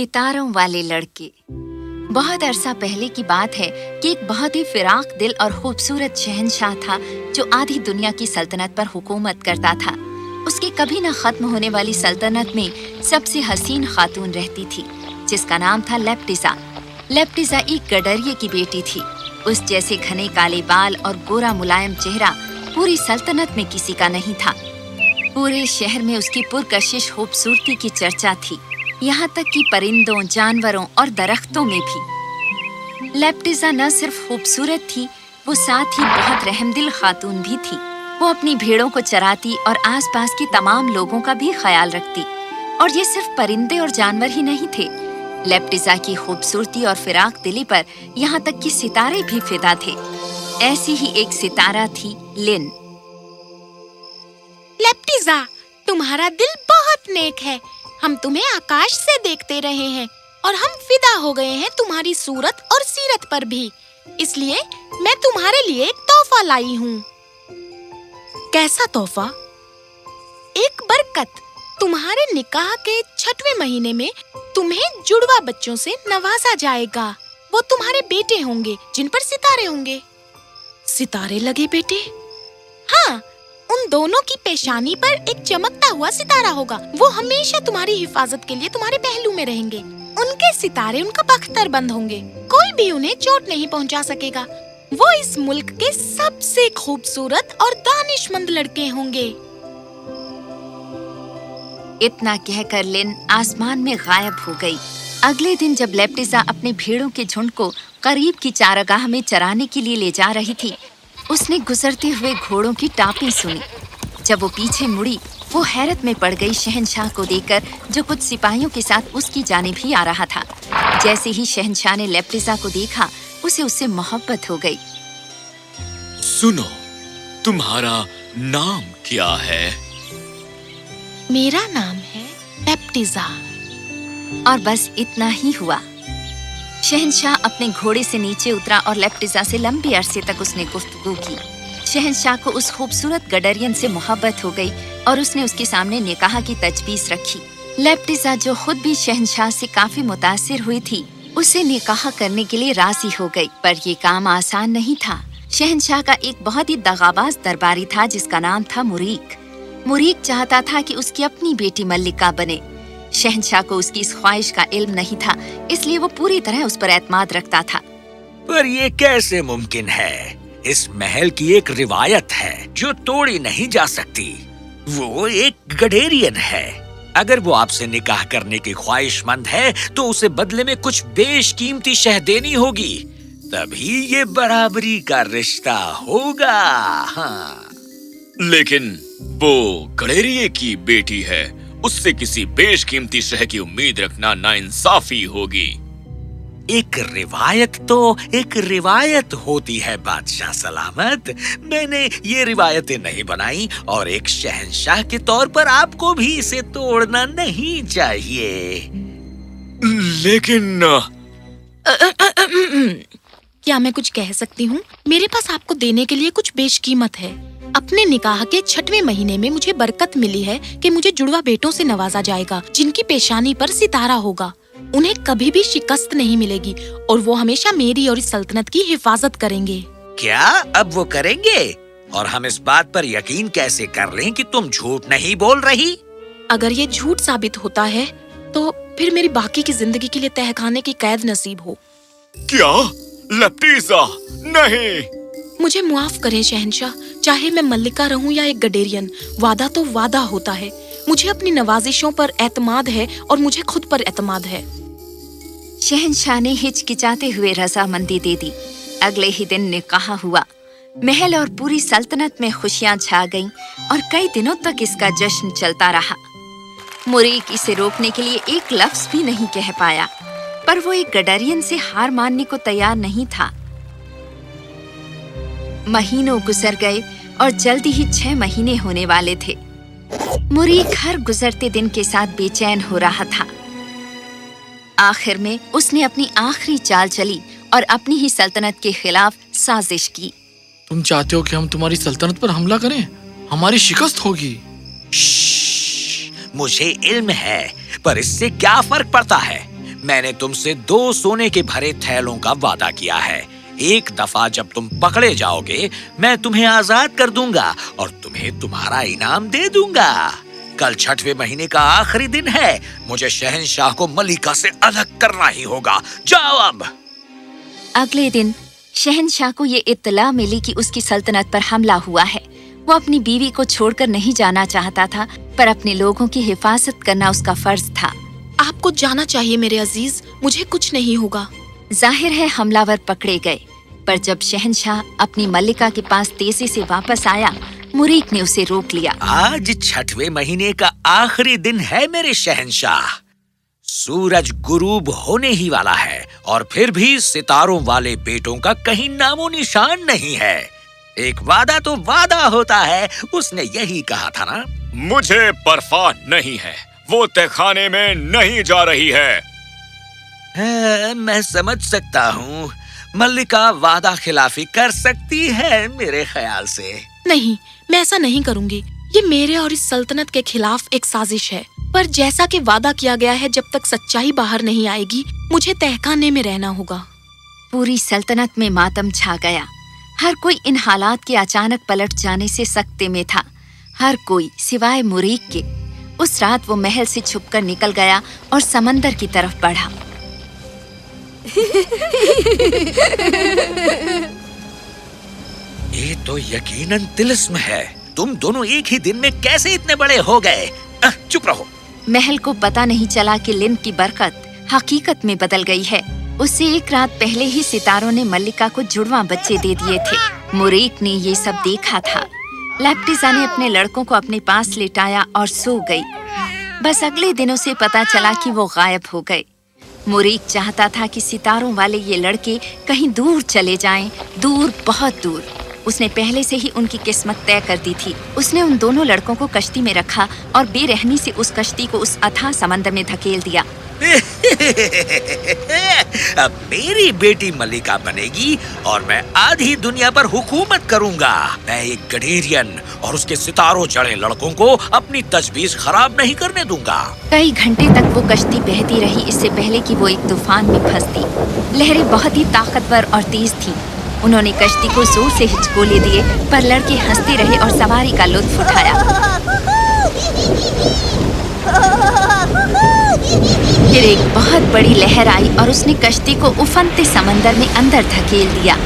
ستاروں والے لڑکے۔ بہت عرصہ پہلے کی بات ہے کہ ایک بہت ہی فراق دل اور خوبصورت شہنشاہ تھا جو آدھی دنیا کی سلطنت پر حکومت کرتا تھا۔ اس کی کبھی نہ ختم ہونے والی سلطنت میں سب سے حسین خاتون رہتی تھی، جس کا نام تھا لیپٹیزا۔ لیپٹیزا ایک گڈریے کی بیٹی تھی۔ اس جیسے گھنے کالے بال اور گورا ملائم چہرہ پوری سلطنت میں کسی کا نہیں تھا۔ پورے شہر میں اس کی پرکشش خوبصورتی کی چرچا تھی۔ یہاں تک کہ پرندوں، جانوروں اور درختوں میں بھی۔ لیپٹیزا نہ صرف خوبصورت تھی، وہ ساتھ ہی بہت رحم دل خاتون بھی تھی۔ وہ اپنی بھیڑوں کو چراتی اور آس پاس کے تمام لوگوں کا بھی خیال رکھتی۔ اور یہ صرف پرندے اور جانور ہی نہیں تھے۔ لیپٹیزا کی خوبصورتی اور فراق دلی پر یہاں تک کہ ستارے بھی فدا تھے۔ ایسی ہی ایک ستارہ تھی لن۔ لیپٹیزا تمہارا دل بہت نیک ہے۔ ہم تمہیں آکاش سے دیکھتے رہے ہیں اور ہم فدا ہو گئے ہیں تمہاری صورت اور سیرت پر بھی۔ اس لیے میں تمہارے لیے ایک تحفہ لائی ہوں۔ کیسا تحفہ؟ ایک برکت۔ تمہارے نکاح کے چھٹویں مہینے میں تمہیں جڑوا بچوں سے نوازا جائے گا۔ وہ تمہارے بیٹے ہوں گے جن پر ستارے ہوں گے۔ ستارے لگے بیٹے؟ ہاں ان دونوں کی پیشانی پر ایک چمکتا ہوا ستارہ ہوگا۔ وہ ہمیشہ تمہاری حفاظت کے لیے تمہارے پہلو میں رہیں گے۔ ان کے ستارے ان کا بختر بند ہوں گے۔ کوئی بھی انہیں چوٹ نہیں پہنچا سکے گا۔ وہ اس ملک کے سب سے خوبصورت اور دانش مند لڑکے ہوں گے۔ اتنا کہہ کر لن آسمان میں غائب ہو گئی۔ اگلے دن جب لیپٹیزا اپنے بھیڑوں کے جھنڈ کو قریب کی چارگاہ میں چرانے کے لیے لے جا رہی تھی اس نے گزرتے ہوئے گھوڑوں کی ٹاپیں سنی۔ جب وہ پیچھے مڑی وہ حیرت میں پڑ گئی شہنشاہ کو دیکھ کر جو کچھ سپاہیوں کے ساتھ اس کی جانب ہی آ رہا تھا۔ جیسے ہی شہنشاہ نے لیپٹیزا کو دیکھا اسے اس سے محبت ہو گئی۔ سنو تمہارا نام کیا ہے؟ میرا نام ہے لیپٹیزا اور بس اتنا ہی ہوا۔ شہنشاہ اپنے گھوڑے سے نیچے اترا اور لیپٹیزا سے لمبی عرصے تک اس نے گفتگو کی۔ شہنشاہ کو اس خوبصورت گڈرین سے محبت ہو گئی اور اس نے اس کے سامنے نکاح کی تجویز رکھی۔ لیپٹیزا جو خود بھی شہنشاہ سے کافی متاثر ہوئی تھی، اسے نکاح کرنے کے لیے راضی ہو گئی۔ پر یہ کام آسان نہیں تھا۔ شہنشاہ کا ایک بہت ہی دغاباز درباری تھا، جس کا نام تھا مریک۔ مریک چاہتا تھا کہ اس کی اپنی بیٹی ملکہ بنے۔ شہنشاہ کو اس کی اس خواہش کا علم نہیں تھا اس لیے وہ پوری طرح اس پر اعتماد رکھتا تھا۔ پر یہ کیسے ممکن ہے؟ اس محل کی ایک روایت ہے جو توڑی نہیں جا سکتی۔ وہ ایک گڈیرین ہے۔ اگر وہ آپ سے نکاح کرنے کی خواہش مند ہے تو اسے بدلے میں کچھ بیش قیمتی شہ دینی ہوگی۔ تبھی یہ برابری کا رشتہ ہوگا۔ ہاں۔ لیکن وہ گڑیریے کی بیٹی ہے۔ اس سے کسی بیش قیمتی شہ کی امید رکھنا نا انصافی ہوگی۔ ایک روایت تو ایک روایت ہوتی ہے، بادشاہ سلامت۔ میں نے یہ روایتیں نہیں بنائی اور ایک شہنشاہ کے طور پر آپ کو بھی اسے توڑنا نہیں چاہیے۔ لیکن کیا میں کچھ کہہ سکتی ہوں؟ میرے پاس آپ کو دینے کے لیے کچھ بیش قیمت ہے۔ اپنے نکاح کے چھٹویں مہینے میں مجھے برکت ملی ہے کہ مجھے جڑوا بیٹوں سے نوازا جائے گا جن کی پیشانی پر ستارہ ہوگا۔ انہیں کبھی بھی شکست نہیں ملے گی اور وہ ہمیشہ میری اور اس سلطنت کی حفاظت کریں گے۔ کیا اب وہ کریں گے؟ اور ہم اس بات پر یقین کیسے کر لیں کہ تم جھوٹ نہیں بول رہی؟ اگر یہ جھوٹ ثابت ہوتا ہے تو پھر میری باقی کی زندگی کے لیے تہ خانے کی قید نصیب ہو۔ کیا؟ لپٹیزا نہیں! مجھے معاف کریں شہنشاہ، چاہے میں ملکہ رہوں یا ایک گڈیرین، وعدہ تو وعدہ ہوتا ہے۔ مجھے اپنی نوازشوں پر اعتماد ہے اور مجھے خود پر اعتماد ہے۔ شہنشاہ نے ہچکچاتے ہوئے رضامندی دے دی۔ اگلے ہی دن نکاح ہوا۔ محل اور پوری سلطنت میں خوشیاں چھا گئیں اور کئی دنوں تک اس کا جشن چلتا رہا۔ مریک اسے روکنے کے لیے ایک لفظ بھی نہیں کہہ پایا، پر وہ ایک گڈرین سے ہار ماننے کو تیار نہیں تھا۔ مہینوں گزر گئے اور جلدی ہی چھ مہینے ہونے والے تھے۔ مریک ہر گزرتے دن کے ساتھ بے چین ہو رہا تھا۔ آخر میں اس نے اپنی آخری چال چلی اور اپنی ہی سلطنت کے خلاف سازش کی۔ تم چاہتے ہو کہ ہم تمہاری سلطنت پر حملہ کریں؟ ہماری شکست ہوگی۔ مجھے علم ہے پر اس سے کیا فرق پڑتا ہے؟ میں نے تم سے دو سونے کے بھرے تھیلوں کا وعدہ کیا ہے۔ ایک دفعہ جب تم پکڑے جاؤ گے میں تمہیں آزاد کر دوں گا اور تمہیں تمہارا انعام دے دوں گا۔ کل چھٹویں مہینے کا آخری دن ہے۔ مجھے شہنشاہ کو ملکہ سے الگ کرنا ہی ہوگا۔ جاؤ اب۔ اگلے دن شہنشاہ کو یہ اطلاع ملی کہ اس کی سلطنت پر حملہ ہوا ہے۔ وہ اپنی بیوی کو چھوڑ کر نہیں جانا چاہتا تھا پر اپنے لوگوں کی حفاظت کرنا اس کا فرض تھا۔ آپ کو جانا چاہیے میرے عزیز مجھے کچھ نہیں ہوگا۔ ظاہر ہے حملہ ور پکڑے گئے۔ پر جب شہنشاہ اپنی ملکہ کے پاس تیزی سے واپس آیا مریک نے اسے روک لیا۔ آج چھٹویں مہینے کا آخری دن ہے میرے شہنشاہ۔ سورج غروب ہونے ہی والا ہے اور پھر بھی ستاروں والے بیٹوں کا کہیں نام و نشان نہیں ہے۔ ایک وعدہ تو وعدہ ہوتا ہے اس نے یہی کہا تھا نا۔ مجھے پرواہ نہیں ہے وہ تہخانے میں نہیں جا رہی ہے۔ ہاں، میں سمجھ سکتا ہوں۔ ملکہ وعدہ خلافی کر سکتی ہے میرے خیال سے۔ نہیں میں ایسا نہیں کروں گی۔ یہ میرے اور اس سلطنت کے خلاف ایک سازش ہے۔ پر جیسا کہ وعدہ کیا گیا ہے جب تک سچائی باہر نہیں آئے گی مجھے تہخانے میں رہنا ہوگا۔ پوری سلطنت میں ماتم چھا گیا۔ ہر کوئی ان حالات کے اچانک پلٹ جانے سے سکتے میں تھا۔ ہر کوئی سوائے مریک کے۔ اس رات وہ محل سے چھپ کر نکل گیا اور سمندر کی طرف بڑھا۔ یہ تو یقیناً تلسم ہے۔ تم دونوں ایک ہی دن میں کیسے اتنے بڑے ہو گئے؟ چپ رہو۔ محل کو پتا نہیں چلا کہ لن کی برکت حقیقت میں بدل گئی ہے۔ اس سے ایک رات پہلے ہی ستاروں نے ملکہ کو جڑواں بچے دے دیے تھے۔ مریک نے یہ سب دیکھا تھا۔ لیپٹیزا نے اپنے لڑکوں کو اپنے پاس لٹایا اور سو گئی۔ بس اگلے دنوں سے پتا چلا کہ وہ غائب ہو گئے۔ مریک چاہتا تھا کہ ستاروں والے یہ لڑکے کہیں دور چلے جائیں، دور، بہت دور۔ اس نے پہلے سے ہی ان کی قسمت طے کر دی تھی۔ اس نے ان دونوں لڑکوں کو کشتی میں رکھا اور بے رحمی سے اس کشتی کو اس اتھا سمندر میں دھکیل دیا۔ اب میری بیٹی ملکہ بنے گی اور میں آدھی دنیا پر حکومت کروں گا۔ میں ایک گڈیرین اور اس کے ستاروں چڑھے لڑکوں کو اپنی تجویز خراب نہیں کرنے دوں گا۔ کئی گھنٹے تک وہ کشتی بہتی رہی اس سے پہلے کہ وہ ایک طوفان میں پھنستی۔ لہریں بہت ہی طاقتور اور تیز تھیں۔ انہوں نے کشتی کو زور سے ہچکولے دیے پر لڑکے ہنستے رہے اور سواری کا لطف اٹھایا۔ پھر ایک بہت بڑی لہر آئی اور اس نے کشتی کو افنتے سمندر میں اندر دھکیل دیا۔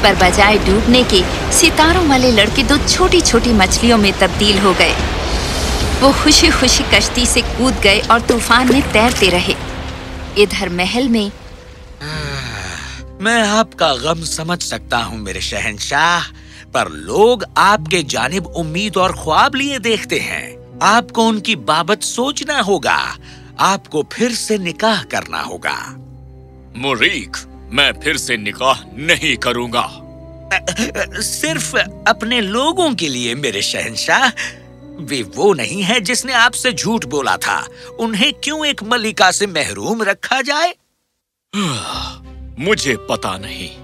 پر بجائے ڈوبنے کے، ستاروں والے لڑکے دو چھوٹی چھوٹی مچھلیوں میں تبدیل ہو گئے۔ وہ خوشی خوشی کشتی سے کود گئے اور طوفان میں تیرتے رہے۔ ادھر محل میں میں آپ کا غم سمجھ سکتا ہوں میرے شہنشاہ، پر لوگ آپ کے جانب امید اور خواب لیے دیکھتے ہیں۔ آپ کو ان کی بابت سوچنا ہوگا۔ آپ کو پھر سے نکاح کرنا ہوگا۔ مریک میں پھر سے نکاح نہیں کروں گا۔ صرف اپنے لوگوں کے لیے میرے شہنشاہ۔ وہ وہ نہیں ہے جس نے آپ سے جھوٹ بولا تھا۔ انہیں کیوں ایک ملکہ سے محروم رکھا جائے؟ مجھے پتا نہیں۔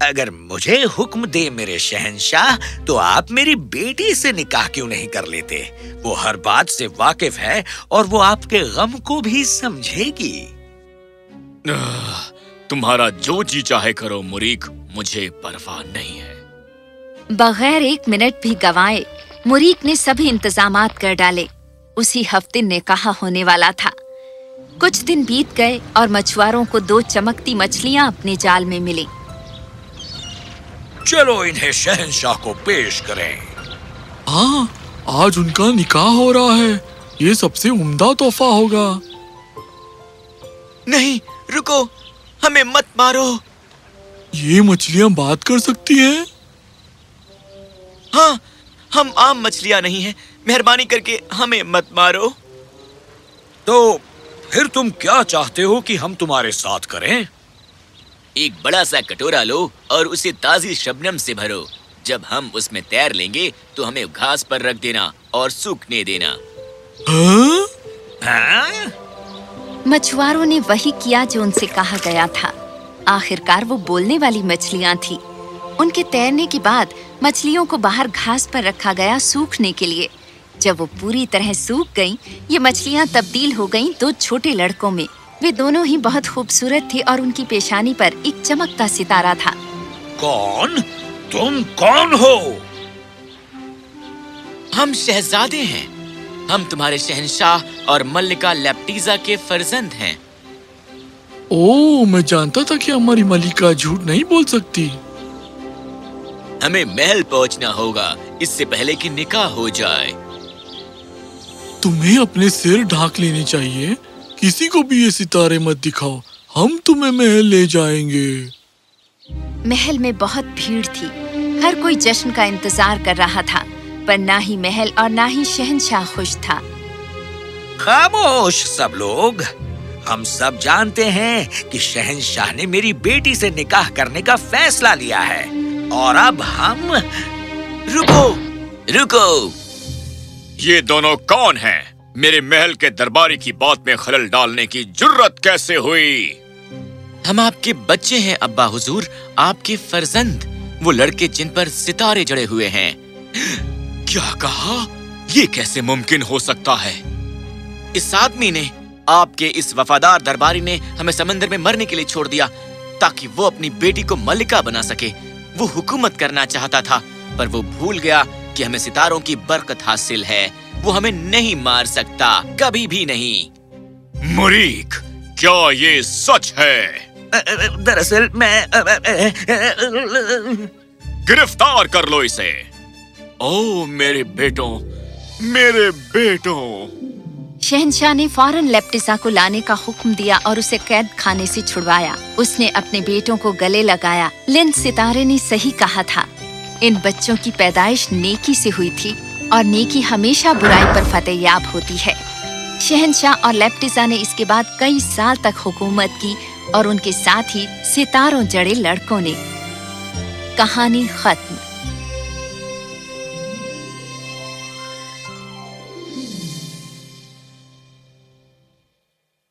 اگر مجھے حکم دے میرے شہنشاہ تو آپ میری بیٹی سے نکاح کیوں نہیں کر لیتے؟ وہ ہر بات سے واقف ہے اور وہ آپ کے غم کو بھی سمجھے گی۔ تمہارا جو جی چاہے کرو مریک مجھے پرواہ نہیں ہے۔ بغیر ایک منٹ بھی گوائے مریک نے سبھی انتظامات کر ڈالے۔ اسی ہفتے نکاح ہونے والا تھا۔ کچھ دن بیت گئے اور مچھواروں کو دو چمکتی مچھلیاں اپنے جال میں ملی چلو انہیں شہنشاہ کو پیش کریں۔ ہاں آج ان کا نکاح ہو رہا ہے۔ یہ سب سے عمدہ تحفہ ہوگا۔ نہیں رکو ہمیں مت مارو۔ یہ مچھلیاں بات کر سکتی ہیں؟ ہاں ہم عام مچھلیاں نہیں ہیں۔ مہربانی کر کے ہمیں مت مارو۔ تو پھر تم کیا چاہتے ہو کہ ہم تمہارے ساتھ کریں؟ ایک بڑا سا کٹورا لو اور اسے تازی شبنم سے بھرو۔ جب ہم اس میں تیر لیں گے تو ہمیں گھاس پر رکھ دینا اور سوکھنے دینا۔ ہاں؟ مچھواروں نے وہی کیا جو ان سے کہا گیا تھا۔ آخرکار وہ بولنے والی مچھلیاں تھی ان کے تیرنے کے بعد مچھلیوں کو باہر گھاس پر رکھا گیا سوکھنے کے لیے۔ جب وہ پوری طرح سوکھ گئیں یہ مچھلیاں تبدیل ہو گئیں دو چھوٹے لڑکوں میں۔ وہ دونوں ہی بہت خوبصورت تھے اور ان کی پیشانی پر ایک چمکتا ستارہ تھا۔ کون؟ تم کون ہو؟ ہم شہزادے ہیں۔ ہم تمہارے شہنشاہ اور ملکہ لیپٹیزا کے فرزند ہیں۔ او میں جانتا تھا کہ ہماری ملکہ جھوٹ نہیں بول سکتی۔ ہمیں محل پہنچنا ہوگا۔ اس سے پہلے کی نکاح ہو جائے۔ تمہیں اپنے سر ڈھانک لینے چاہیے۔ کسی کو بھی یہ ستارے مت دکھاؤ۔ ہم تمہیں محل لے جائیں گے۔ محل میں بہت بھیڑ تھی۔ ہر کوئی جشن کا انتظار کر رہا تھا پر نہ ہی محل اور نہ ہی شہنشاہ خوش تھا۔ خاموش سب لوگ۔ ہم سب جانتے ہیں کہ شہنشاہ نے میری بیٹی سے نکاح کرنے کا فیصلہ لیا ہے۔ اور اب ہم رکو رکو۔ یہ دونوں کون ہیں؟ میرے محل کے درباری کی بات میں خلل ڈالنے کی جرت کیسے ہوئی؟ ہم آپ کے بچے ہیں ابا حضور آپ کے فرزند۔ وہ لڑکے جن پر ستارے جڑے ہوئے ہیں۔ کیا کہا؟ یہ کیسے ممکن ہو سکتا ہے؟ اس آدمی نے آپ کے اس وفادار درباری نے ہمیں سمندر میں مرنے کے لیے چھوڑ دیا تاکہ وہ اپنی بیٹی کو ملکہ بنا سکے۔ وہ حکومت کرنا چاہتا تھا پر وہ بھول گیا۔ کہ ہمیں ستاروں کی برکت حاصل ہے وہ ہمیں نہیں مار سکتا کبھی بھی نہیں۔ مریخ کیا یہ سچ ہے؟ دراصل میں گرفتار کر لو اسے۔ او میرے بیٹوں میرے بیٹوں۔ شہنشاہ نے فوراً لیپٹسا کو لانے کا حکم دیا اور اسے قید کھانے سے چھڑوایا۔ اس نے اپنے بیٹوں کو گلے لگایا۔ لن ستارے نے صحیح کہا تھا۔ ان بچوں کی پیدائش نیکی سے ہوئی تھی اور نیکی ہمیشہ برائی پر فتح یاب ہوتی ہے۔ شہنشاہ اور لیپٹیزا نے اس کے بعد کئی سال تک حکومت کی اور ان کے ساتھ ہی ستاروں جڑے لڑکوں نے۔ کہانی ختم۔